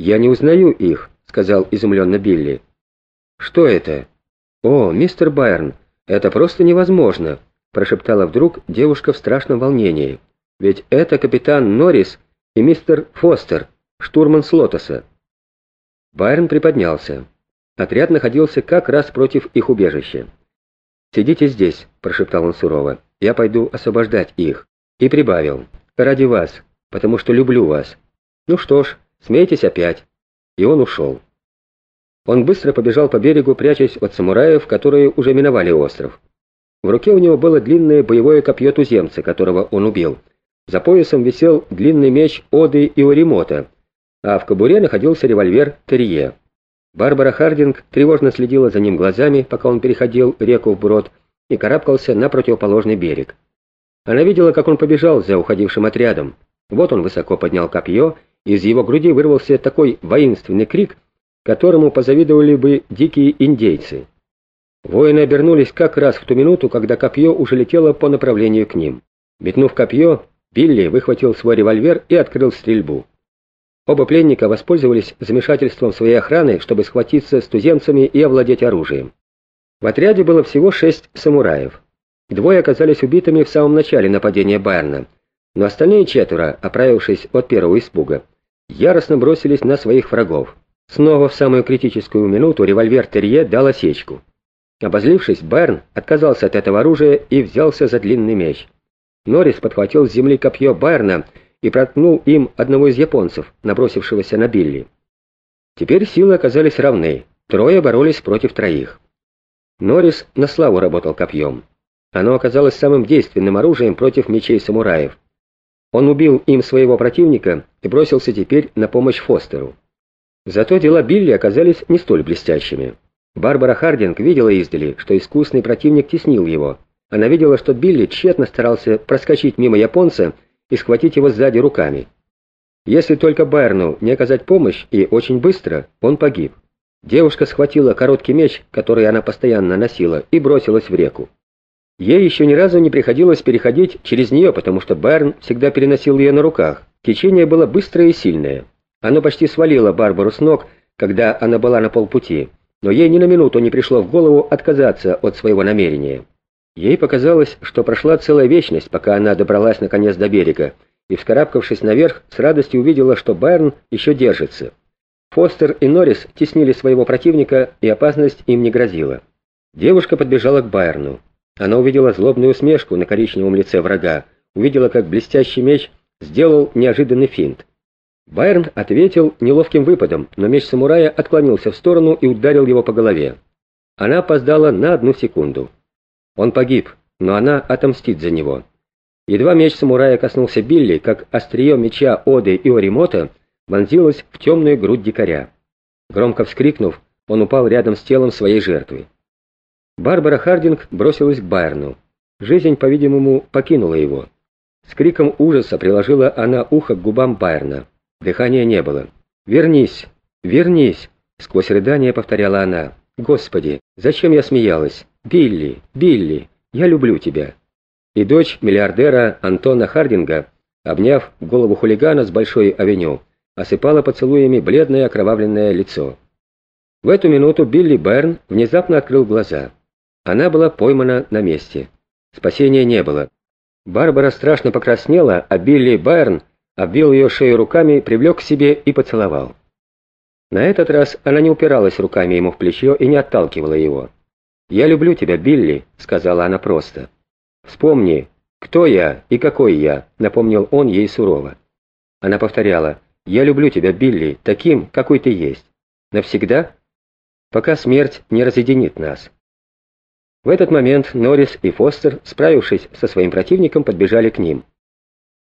«Я не узнаю их», — сказал изумленно Билли. «Что это?» «О, мистер Байрон, это просто невозможно», — прошептала вдруг девушка в страшном волнении. «Ведь это капитан Норрис и мистер Фостер, штурман Слотоса». Байрон приподнялся. Отряд находился как раз против их убежища. «Сидите здесь», — прошептал он сурово. «Я пойду освобождать их». И прибавил. «Ради вас, потому что люблю вас. Ну что ж, смейтесь опять». И он ушел. Он быстро побежал по берегу, прячась от самураев, которые уже миновали остров. В руке у него было длинное боевое копье туземца, которого он убил. За поясом висел длинный меч Оды и Оримота, а в кобуре находился револьвер Терье. Барбара Хардинг тревожно следила за ним глазами, пока он переходил реку вброд и карабкался на противоположный берег. Она видела, как он побежал за уходившим отрядом. Вот он высоко поднял копье, из его груди вырвался такой воинственный крик, которому позавидовали бы дикие индейцы. Воины обернулись как раз в ту минуту, когда копье уже летело по направлению к ним. Метнув копье, Билли выхватил свой револьвер и открыл стрельбу. Оба пленника воспользовались замешательством своей охраны, чтобы схватиться с туземцами и овладеть оружием. В отряде было всего шесть самураев. Двое оказались убитыми в самом начале нападения Байерна, но остальные четверо, оправившись от первого испуга, яростно бросились на своих врагов. Снова в самую критическую минуту револьвер Терье дал осечку. Обозлившись, Байерн отказался от этого оружия и взялся за длинный меч. Норрис подхватил с земли копье Байерна и проткнул им одного из японцев, набросившегося на Билли. Теперь силы оказались равны, трое боролись против троих. Норрис на славу работал копьем. Оно оказалось самым действенным оружием против мечей самураев. Он убил им своего противника и бросился теперь на помощь Фостеру. Зато дела Билли оказались не столь блестящими. Барбара Хардинг видела издали, что искусный противник теснил его. Она видела, что Билли тщетно старался проскочить мимо японца и схватить его сзади руками. Если только Байерну не оказать помощь, и очень быстро, он погиб. Девушка схватила короткий меч, который она постоянно носила, и бросилась в реку. Ей еще ни разу не приходилось переходить через нее, потому что Байерн всегда переносил ее на руках. Течение было быстрое и сильное. Оно почти свалило Барбару с ног, когда она была на полпути, но ей ни на минуту не пришло в голову отказаться от своего намерения. Ей показалось, что прошла целая вечность, пока она добралась наконец до берега, и, вскарабкавшись наверх, с радостью увидела, что Байрон еще держится. Фостер и Норрис теснили своего противника, и опасность им не грозила. Девушка подбежала к Байерну. Она увидела злобную усмешку на коричневом лице врага, увидела, как блестящий меч сделал неожиданный финт. Байерн ответил неловким выпадом, но меч самурая отклонился в сторону и ударил его по голове. Она опоздала на одну секунду. Он погиб, но она отомстит за него. Едва меч самурая коснулся Билли, как острие меча Оды и Оримота вонзилось в темную грудь дикаря. Громко вскрикнув, он упал рядом с телом своей жертвы. Барбара Хардинг бросилась к Байерну. Жизнь, по-видимому, покинула его. С криком ужаса приложила она ухо к губам Байерна. Дыхания не было. «Вернись! Вернись!» Сквозь рыдание повторяла она. «Господи, зачем я смеялась? Билли, Билли, я люблю тебя». И дочь миллиардера Антона Хардинга, обняв голову хулигана с большой авеню, осыпала поцелуями бледное окровавленное лицо. В эту минуту Билли Берн внезапно открыл глаза. Она была поймана на месте. Спасения не было. Барбара страшно покраснела, а Билли Байрн обвил ее шею руками, привлек к себе и поцеловал. На этот раз она не упиралась руками ему в плечо и не отталкивала его. «Я люблю тебя, Билли», — сказала она просто. «Вспомни, кто я и какой я», — напомнил он ей сурово. Она повторяла, «Я люблю тебя, Билли, таким, какой ты есть. Навсегда? Пока смерть не разъединит нас». В этот момент Норрис и Фостер, справившись со своим противником, подбежали к ним.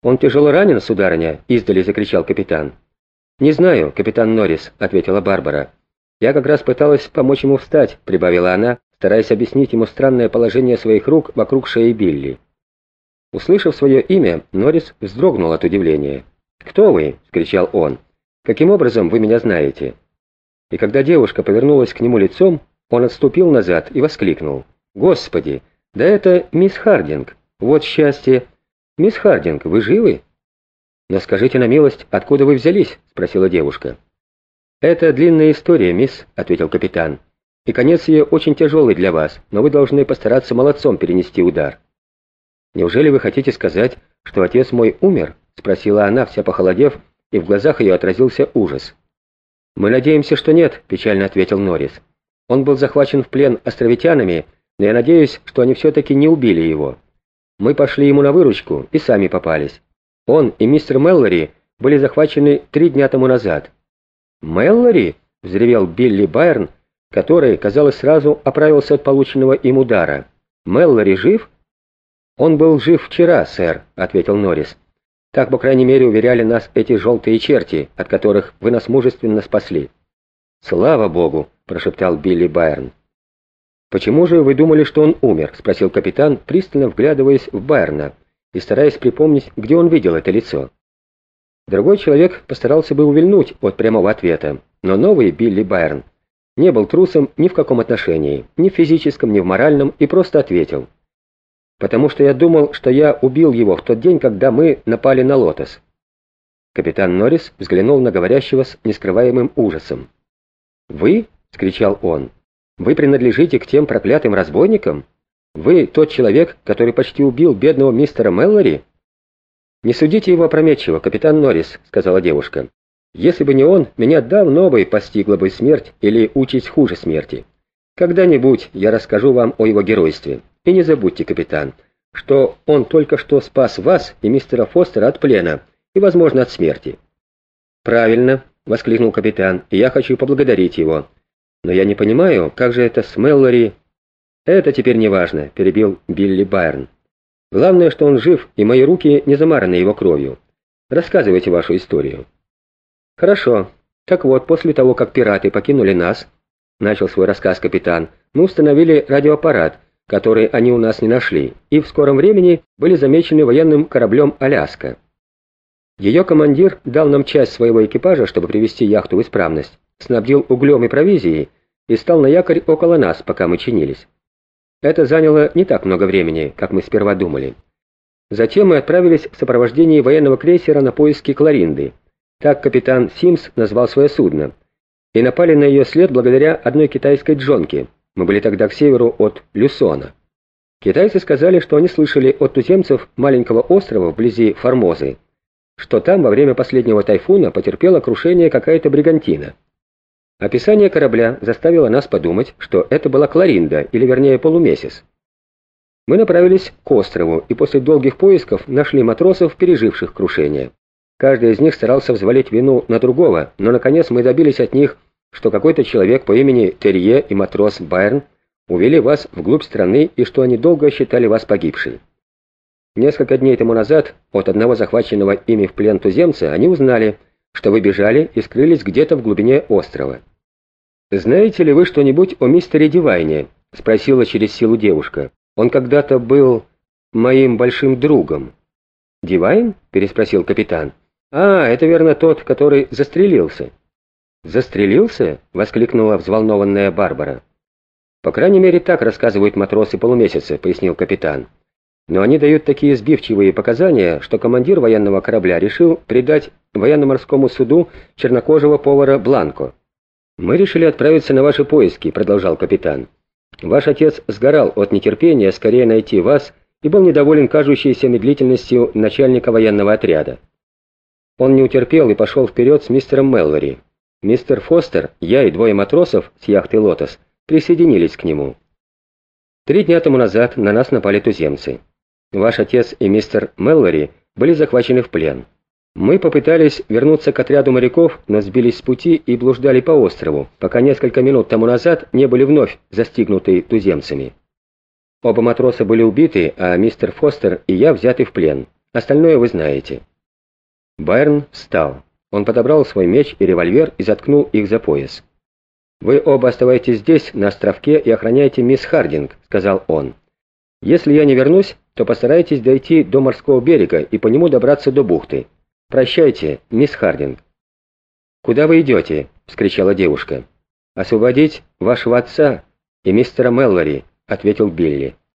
«Он тяжело ранен, сударыня?» — издали закричал капитан. «Не знаю, капитан Норрис», — ответила Барбара. «Я как раз пыталась помочь ему встать», — прибавила она, стараясь объяснить ему странное положение своих рук вокруг шеи Билли. Услышав свое имя, Норрис вздрогнул от удивления. «Кто вы?» — скричал он. «Каким образом вы меня знаете?» И когда девушка повернулась к нему лицом, он отступил назад и воскликнул. «Господи, да это мисс Хардинг! Вот счастье! Мисс Хардинг, вы живы?» «Но скажите на милость, откуда вы взялись?» — спросила девушка. «Это длинная история, мисс», — ответил капитан. «И конец ее очень тяжелый для вас, но вы должны постараться молодцом перенести удар». «Неужели вы хотите сказать, что отец мой умер?» — спросила она, вся похолодев, и в глазах ее отразился ужас. «Мы надеемся, что нет», — печально ответил Норрис. «Он был захвачен в плен островитянами, я надеюсь, что они все-таки не убили его. Мы пошли ему на выручку и сами попались. Он и мистер Меллори были захвачены три дня тому назад». «Меллори?» — взревел Билли Байерн, который, казалось, сразу оправился от полученного им удара. «Меллори жив?» «Он был жив вчера, сэр», — ответил Норрис. Так, по крайней мере, уверяли нас эти желтые черти, от которых вы нас мужественно спасли. «Слава Богу!» — прошептал Билли Байерн. «Почему же вы думали, что он умер?» — спросил капитан, пристально вглядываясь в Байерна и стараясь припомнить, где он видел это лицо. Другой человек постарался бы увильнуть от прямого ответа, но новый Билли Байерн не был трусом ни в каком отношении, ни в физическом, ни в моральном, и просто ответил — потому что я думал, что я убил его в тот день, когда мы напали на Лотос». Капитан Норрис взглянул на говорящего с нескрываемым ужасом. «Вы?» — скричал он. «Вы принадлежите к тем проклятым разбойникам? Вы тот человек, который почти убил бедного мистера Меллори?» «Не судите его опрометчиво, капитан Норрис», — сказала девушка. «Если бы не он, меня давно бы постигла бы смерть или участь хуже смерти. Когда-нибудь я расскажу вам о его геройстве». И не забудьте, капитан, что он только что спас вас и мистера Фостера от плена и, возможно, от смерти». «Правильно», — воскликнул капитан, — «и я хочу поблагодарить его. Но я не понимаю, как же это с Меллори...» «Это теперь не важно», — перебил Билли Байрон. «Главное, что он жив, и мои руки не замараны его кровью. Рассказывайте вашу историю». «Хорошо. Так вот, после того, как пираты покинули нас, — начал свой рассказ капитан, — мы установили радиоаппарат, который они у нас не нашли, и в скором времени были замечены военным кораблем «Аляска». Ее командир дал нам часть своего экипажа, чтобы привести яхту в исправность, снабдил углем и провизией и стал на якорь около нас, пока мы чинились. Это заняло не так много времени, как мы сперва думали. Затем мы отправились в сопровождении военного крейсера на поиски Кларинды. Так капитан Симс назвал свое судно. И напали на ее след благодаря одной китайской джонке, мы были тогда к северу от Люсона. Китайцы сказали, что они слышали от туземцев маленького острова вблизи Формозы, что там во время последнего тайфуна потерпела крушение какая-то бригантина. Описание корабля заставило нас подумать, что это была Кларинда, или вернее полумесяц. Мы направились к острову и после долгих поисков нашли матросов, переживших крушение. Каждый из них старался взвалить вину на другого, но наконец мы добились от них что какой-то человек по имени Терье и матрос Байрн увели вас вглубь страны и что они долго считали вас погибшей. Несколько дней тому назад от одного захваченного ими в плен туземца они узнали, что вы бежали и скрылись где-то в глубине острова. «Знаете ли вы что-нибудь о мистере Дивайне?» — спросила через силу девушка. «Он когда-то был моим большим другом». «Дивайн?» — переспросил капитан. «А, это верно тот, который застрелился». «Застрелился?» — воскликнула взволнованная Барбара. «По крайней мере, так рассказывают матросы полумесяца», — пояснил капитан. «Но они дают такие сбивчивые показания, что командир военного корабля решил предать военно-морскому суду чернокожего повара Бланко». «Мы решили отправиться на ваши поиски», — продолжал капитан. «Ваш отец сгорал от нетерпения скорее найти вас и был недоволен кажущейся медлительностью начальника военного отряда. Он не утерпел и пошел вперед с мистером Меллори. Мистер Фостер, я и двое матросов с яхты «Лотос» присоединились к нему. Три дня тому назад на нас напали туземцы. Ваш отец и мистер Меллори были захвачены в плен. Мы попытались вернуться к отряду моряков, но сбились с пути и блуждали по острову, пока несколько минут тому назад не были вновь застигнуты туземцами. Оба матроса были убиты, а мистер Фостер и я взяты в плен. Остальное вы знаете. Байрон встал. Он подобрал свой меч и револьвер и заткнул их за пояс. «Вы оба оставайтесь здесь, на островке, и охраняйте мисс Хардинг», — сказал он. «Если я не вернусь, то постарайтесь дойти до морского берега и по нему добраться до бухты. Прощайте, мисс Хардинг». «Куда вы идете?» — вскричала девушка. «Освободить вашего отца и мистера Меллори», — ответил Билли.